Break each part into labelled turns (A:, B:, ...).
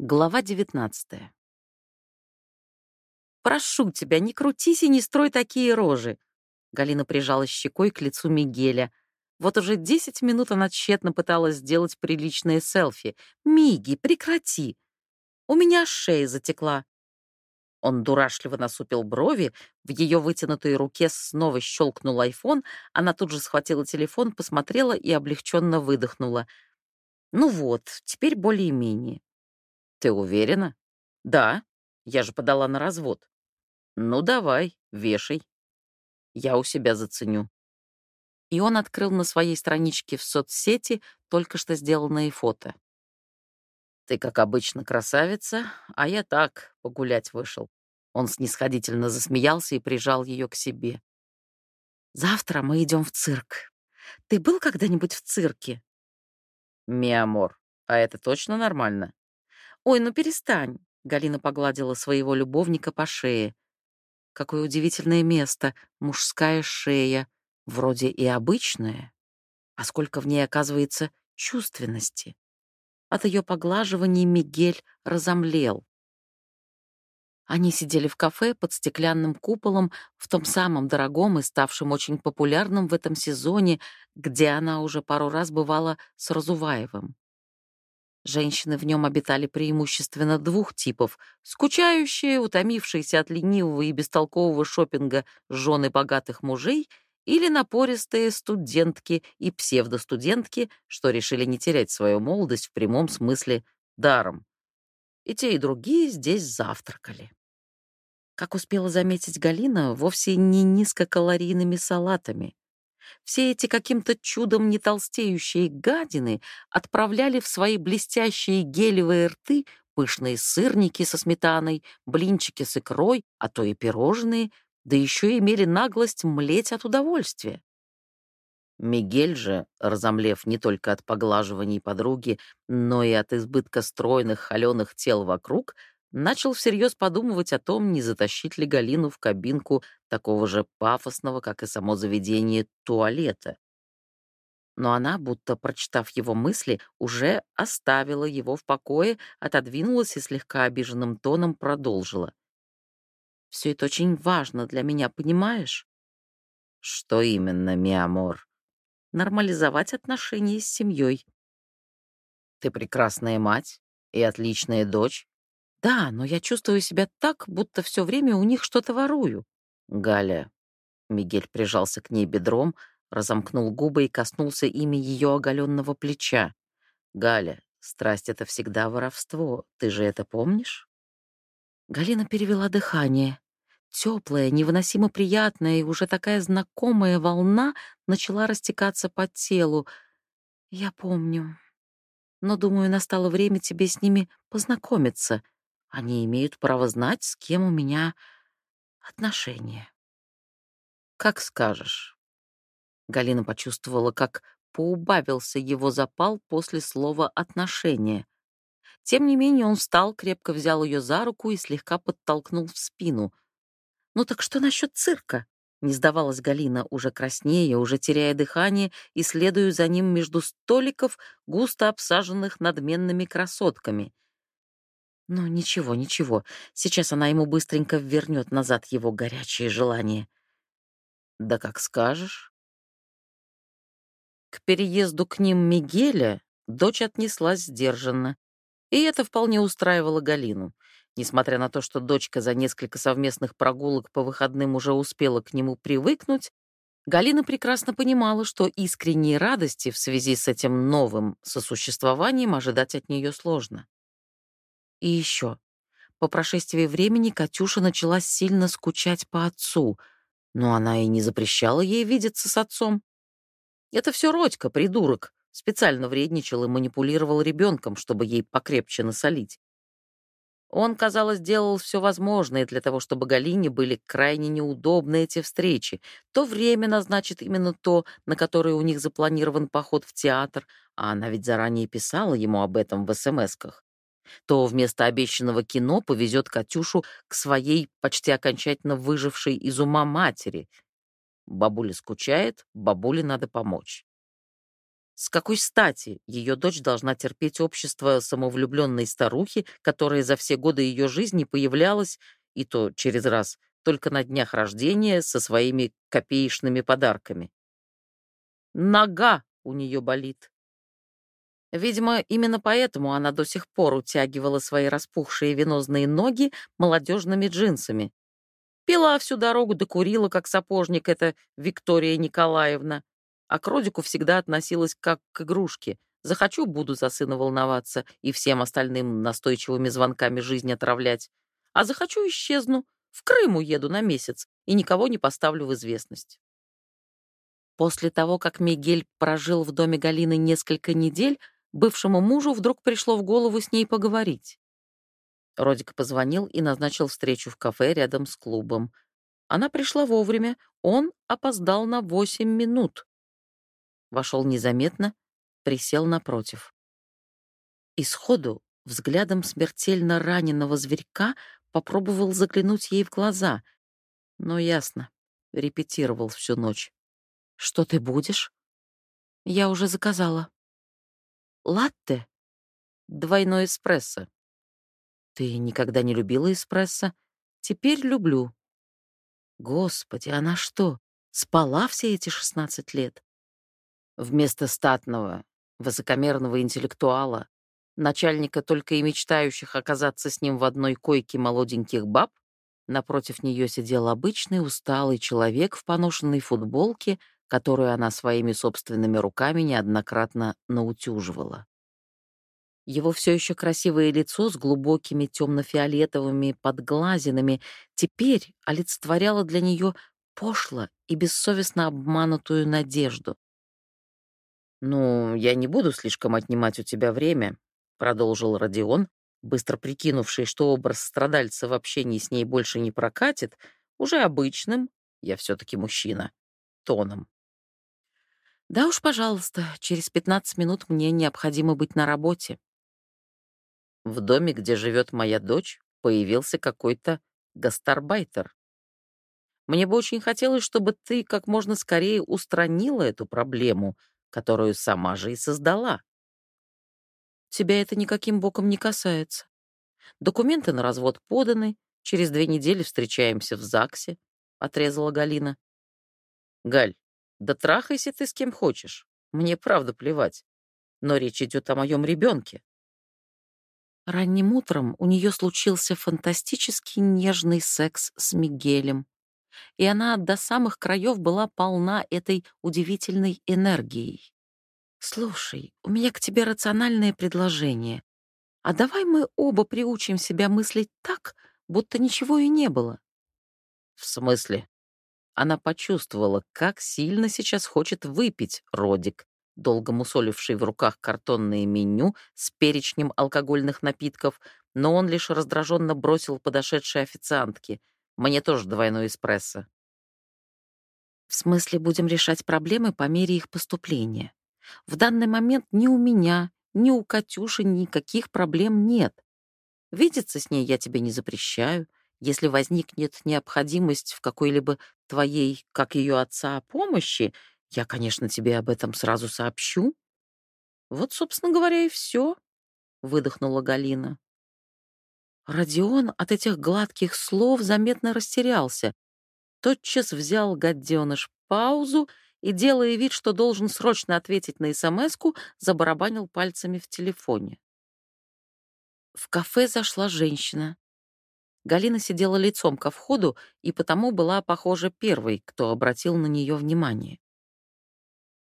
A: Глава 19 «Прошу тебя, не крутись и не строй такие рожи!» Галина прижала щекой к лицу Мигеля. Вот уже десять минут она тщетно пыталась сделать приличное селфи. «Миги, прекрати! У меня шея затекла!» Он дурашливо насупил брови, в ее вытянутой руке снова щелкнул айфон, она тут же схватила телефон, посмотрела и облегченно выдохнула. «Ну вот, теперь более-менее». Ты уверена? Да, я же подала на развод. Ну давай, вешай. Я у себя заценю. И он открыл на своей страничке в соцсети только что сделанные фото. Ты, как обычно, красавица, а я так, погулять вышел. Он снисходительно засмеялся и прижал ее к себе. Завтра мы идем в цирк. Ты был когда-нибудь в цирке? Mi amor, а это точно нормально? «Ой, ну перестань!» — Галина погладила своего любовника по шее. «Какое удивительное место! Мужская шея. Вроде и обычная. А сколько в ней оказывается чувственности!» От ее поглаживаний Мигель разомлел. Они сидели в кафе под стеклянным куполом в том самом дорогом и ставшем очень популярном в этом сезоне, где она уже пару раз бывала с Разуваевым. Женщины в нем обитали преимущественно двух типов — скучающие, утомившиеся от ленивого и бестолкового шопинга жены богатых мужей или напористые студентки и псевдостудентки, что решили не терять свою молодость в прямом смысле даром. И те, и другие здесь завтракали. Как успела заметить Галина, вовсе не низкокалорийными салатами — все эти каким-то чудом не толстеющие гадины отправляли в свои блестящие гелевые рты пышные сырники со сметаной, блинчики с икрой, а то и пирожные, да еще имели наглость млеть от удовольствия. Мигель же, разомлев не только от поглаживаний подруги, но и от избытка стройных холеных тел вокруг, начал всерьез подумывать о том, не затащить ли Галину в кабинку такого же пафосного, как и само заведение, туалета. Но она, будто прочитав его мысли, уже оставила его в покое, отодвинулась и слегка обиженным тоном продолжила. «Все это очень важно для меня, понимаешь?» «Что именно, миамор?» «Нормализовать отношения с семьей». «Ты прекрасная мать и отличная дочь, да, но я чувствую себя так, будто все время у них что-то ворую. Галя. Мигель прижался к ней бедром, разомкнул губы и коснулся ими ее оголенного плеча. Галя, страсть — это всегда воровство. Ты же это помнишь? Галина перевела дыхание. Теплая, невыносимо приятная и уже такая знакомая волна начала растекаться по телу. Я помню. Но, думаю, настало время тебе с ними познакомиться — они имеют право знать, с кем у меня отношения. Как скажешь. Галина почувствовала, как поубавился его запал после слова «отношения». Тем не менее он встал, крепко взял ее за руку и слегка подтолкнул в спину. «Ну так что насчет цирка?» — не сдавалась Галина, уже краснее, уже теряя дыхание, и следуя за ним между столиков, густо обсаженных надменными красотками — но ничего, ничего, сейчас она ему быстренько вернет назад его горячее желание. Да как скажешь. К переезду к ним Мигеля дочь отнеслась сдержанно, и это вполне устраивало Галину. Несмотря на то, что дочка за несколько совместных прогулок по выходным уже успела к нему привыкнуть, Галина прекрасно понимала, что искренней радости в связи с этим новым сосуществованием ожидать от нее сложно. И еще. По прошествии времени Катюша начала сильно скучать по отцу, но она и не запрещала ей видеться с отцом. Это все Родька, придурок, специально вредничал и манипулировал ребенком, чтобы ей покрепче насолить. Он, казалось, делал все возможное для того, чтобы Галине были крайне неудобны эти встречи. То время назначит именно то, на которое у них запланирован поход в театр, а она ведь заранее писала ему об этом в СМСках то вместо обещанного кино повезет Катюшу к своей почти окончательно выжившей из ума матери. Бабуля скучает, бабуле надо помочь. С какой стати ее дочь должна терпеть общество самовлюбленной старухи, которая за все годы ее жизни появлялась, и то через раз, только на днях рождения со своими копеечными подарками? Нога у нее болит. Видимо, именно поэтому она до сих пор утягивала свои распухшие венозные ноги молодежными джинсами. Пила всю дорогу, докурила, как сапожник, эта Виктория Николаевна. А к Родику всегда относилась как к игрушке. Захочу, буду за сына волноваться и всем остальным настойчивыми звонками жизнь отравлять. А захочу, исчезну. В Крым уеду на месяц и никого не поставлю в известность. После того, как Мигель прожил в доме Галины несколько недель, бывшему мужу вдруг пришло в голову с ней поговорить. Родик позвонил и назначил встречу в кафе рядом с клубом. Она пришла вовремя, он опоздал на восемь минут. Вошел незаметно, присел напротив. И сходу, взглядом смертельно раненого зверька, попробовал заглянуть ей в глаза. Но ясно, репетировал всю ночь. «Что ты будешь?» «Я уже заказала». «Латте?» «Двойной эспрессо». «Ты никогда не любила эспрессо?» «Теперь люблю». «Господи, она что, спала все эти шестнадцать лет?» Вместо статного, высокомерного интеллектуала, начальника только и мечтающих оказаться с ним в одной койке молоденьких баб, напротив нее сидел обычный усталый человек в поношенной футболке которую она своими собственными руками неоднократно наутюживала. Его все еще красивое лицо с глубокими темно-фиолетовыми подглазинами теперь олицетворяло для нее пошло и бессовестно обманутую надежду. «Ну, я не буду слишком отнимать у тебя время», — продолжил Родион, быстро прикинувший, что образ страдальца в общении с ней больше не прокатит, уже обычным, я все-таки мужчина, тоном. Да уж, пожалуйста, через 15 минут мне необходимо быть на работе. В доме, где живет моя дочь, появился какой-то гастарбайтер. Мне бы очень хотелось, чтобы ты как можно скорее устранила эту проблему, которую сама же и создала. Тебя это никаким боком не касается. Документы на развод поданы, через две недели встречаемся в ЗАГСе, — отрезала Галина. Галь, да трахайся ты с кем хочешь. Мне правда плевать. Но речь идет о моем ребенке. Ранним утром у нее случился фантастически нежный секс с Мигелем, и она до самых краев была полна этой удивительной энергией. «Слушай, у меня к тебе рациональное предложение. А давай мы оба приучим себя мыслить так, будто ничего и не было». «В смысле?» Она почувствовала, как сильно сейчас хочет выпить Родик, долго мусоливший в руках картонное меню с перечнем алкогольных напитков, но он лишь раздраженно бросил подошедшей официантке. «Мне тоже двойной эспрессо». «В смысле, будем решать проблемы по мере их поступления. В данный момент ни у меня, ни у Катюши никаких проблем нет. Видеться с ней я тебе не запрещаю, если возникнет необходимость в какой-либо твоей, как ее отца, помощи, я, конечно, тебе об этом сразу сообщу. Вот, собственно говоря, и все, выдохнула Галина. Родион от этих гладких слов заметно растерялся. Тотчас взял гаденыш паузу и, делая вид, что должен срочно ответить на СМСку, забарабанил пальцами в телефоне. В кафе зашла женщина. Галина сидела лицом ко входу и потому была, похоже, первой, кто обратил на нее внимание.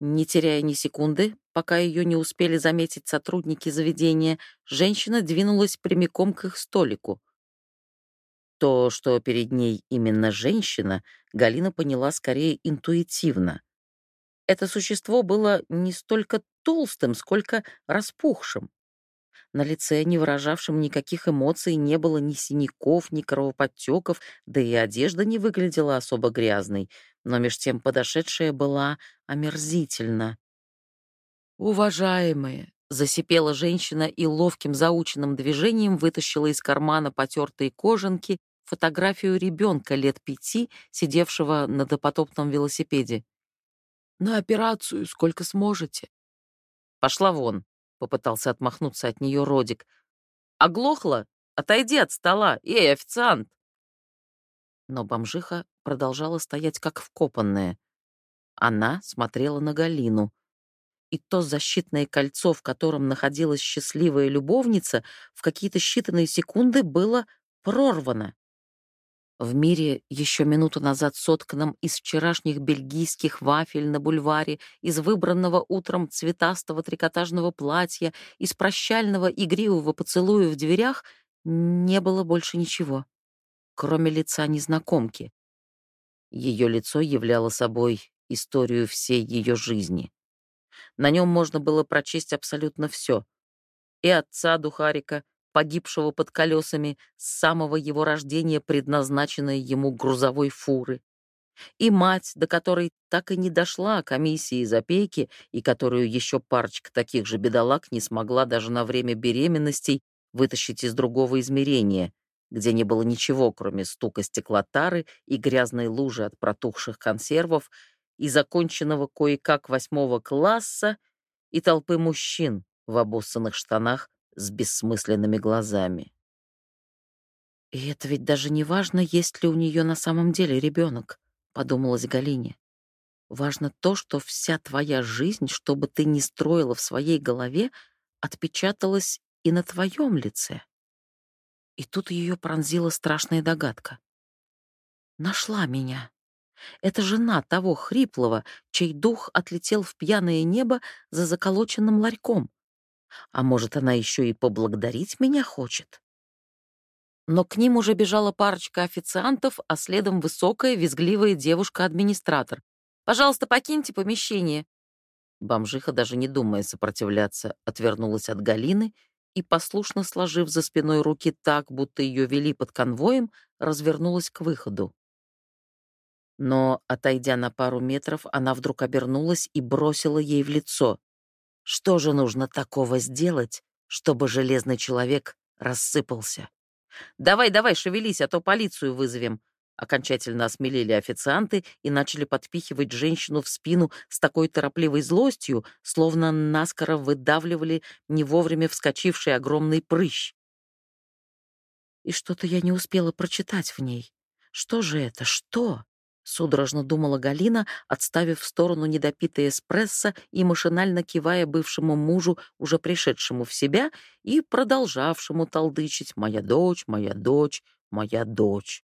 A: Не теряя ни секунды, пока ее не успели заметить сотрудники заведения, женщина двинулась прямиком к их столику. То, что перед ней именно женщина, Галина поняла скорее интуитивно. Это существо было не столько толстым, сколько распухшим. На лице, не выражавшем никаких эмоций, не было ни синяков, ни кровоподтеков, да и одежда не выглядела особо грязной, но меж тем подошедшая была омерзительна. «Уважаемые!» — засипела женщина и ловким заученным движением вытащила из кармана потертые кожанки фотографию ребенка лет пяти, сидевшего на допотопном велосипеде. «На операцию сколько сможете. «Пошла вон», — попытался отмахнуться от нее Родик. «Оглохла? Отойди от стола! Эй, официант!» Но бомжиха продолжала стоять как вкопанная. Она смотрела на Галину. И то защитное кольцо, в котором находилась счастливая любовница, в какие-то считанные секунды было прорвано. В мире, еще минуту назад сотканном из вчерашних бельгийских вафель на бульваре, из выбранного утром цветастого трикотажного платья, из прощального игривого поцелуя в дверях, не было больше ничего, кроме лица незнакомки. Ее лицо являло собой историю всей ее жизни. На нем можно было прочесть абсолютно все. И отца Духарика, погибшего под колесами с самого его рождения предназначенной ему грузовой фуры, и мать, до которой так и не дошла комиссии за пейки, и которую еще парочка таких же бедолаг не смогла даже на время беременностей вытащить из другого измерения, где не было ничего, кроме стука стеклотары и грязной лужи от протухших консервов, и законченного кое-как восьмого класса, и толпы мужчин в обоссанных штанах с бессмысленными глазами. «И это ведь даже не важно, есть ли у нее на самом деле ребенок», — подумалась Галине. «Важно то, что вся твоя жизнь, что бы ты ни строила в своей голове, отпечаталась и на твоем лице». И тут ее пронзила страшная догадка. «Нашла меня. Это жена того хриплого, чей дух отлетел в пьяное небо за заколоченным ларьком. А может, она еще и поблагодарить меня хочет? Но к ним уже бежала парочка официантов, а следом высокая, визгливая девушка-администратор. «Пожалуйста, покиньте помещение». Бомжиха, даже не думая сопротивляться, отвернулась от Галины и, послушно сложив за спиной руки так, будто ее вели под конвоем, развернулась к выходу. Но, отойдя на пару метров, она вдруг обернулась и бросила ей в лицо. Что же нужно такого сделать, чтобы железный человек рассыпался? «Давай, давай, шевелись, а то полицию вызовем», Окончательно осмелели официанты и начали подпихивать женщину в спину с такой торопливой злостью, словно наскоро выдавливали не вовремя вскочивший огромный прыщ. И что-то я не успела прочитать в ней. Что же это? Что? Судорожно думала Галина, отставив в сторону недопитый эспрессо и машинально кивая бывшему мужу, уже пришедшему в себя и продолжавшему толдычить «Моя дочь, моя дочь, моя дочь».